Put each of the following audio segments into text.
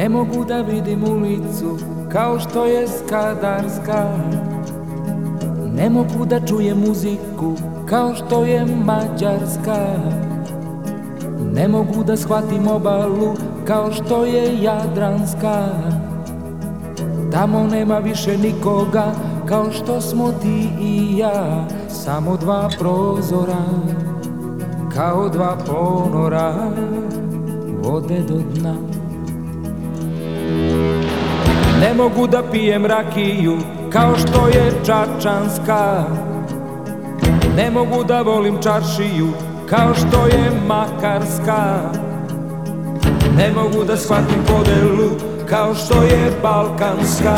Ne mogu da vidim ulicu kao što je Skadarska. Ne mogu da čujem muziku kao što je Mađarska. Ne mogu da shvatim obalu kao što je Jadranska. Tamo nema više nikoga kao što smo ti i ja. Samo dva prozora kao dva ponora vode do dna Ne mogu da pijem rakiju kao što je čačanska. Ne mogu da volim čaršiju kao što je makarska. Ne mogu da shvatim podelu kao što je balkanska.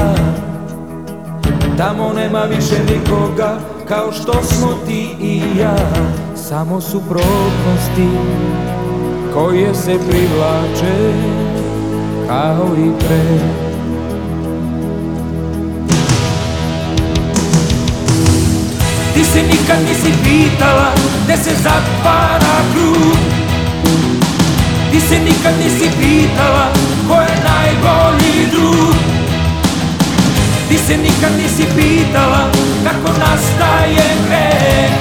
Tamo nema više nikoga kao što smo ti i ja. Samo suprotnosti koje se privlače kao i pre Ti se nikad nisi pitala gde se zatvara krug. Ti se nikad nisi pitala ko je najbolji drug. Ti se nikad nisi pitala kako nastaje greh.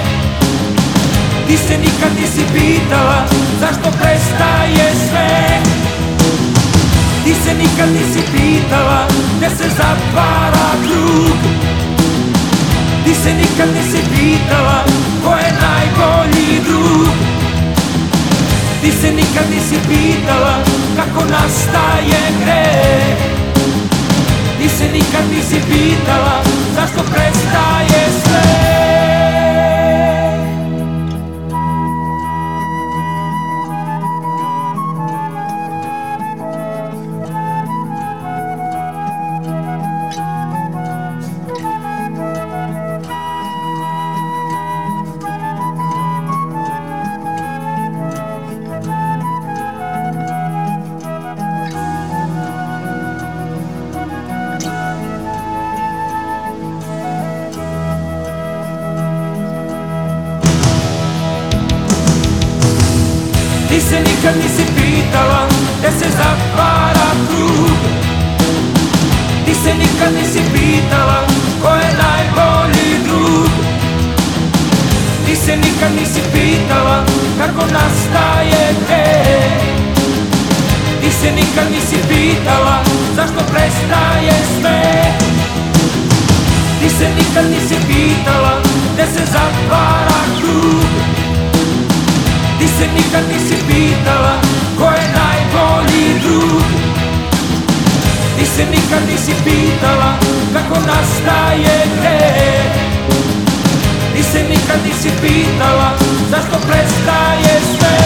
Ti se nikad nisi pitala zašto prestaje sve. Ti se nikad nisi pitala gde se zatvara Ti se nikad nisi pitala ko je najbolji drug. Ti se nikad nisi pitala kako nastaje greh. Ti se nikad nisi pitala zašto prestaje nikad nisi pitala gde se zatvara krug. Ti se nikad nisi pitala ko je najbolji drug. Ti se nikad nisi pitala kako nastaje greh Ti se nikad nisi pitala zašto prestaje sve. Ti se nikad nisi pitala gde se zatvara krug se nikad nisi pitala ko je najbolji drug. Ti se nikad nisi pitala kako nastaje greh Ti se nikad nisi pitala zašto prestaje sve.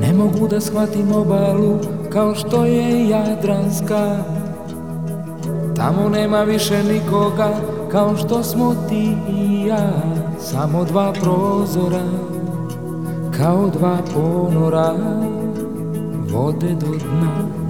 Ne mogu da shvatim obalu kao što je Jadranska. Tamo nema više nikoga Као што смо ти и ја, само два прозора, као два понора, воде до дна.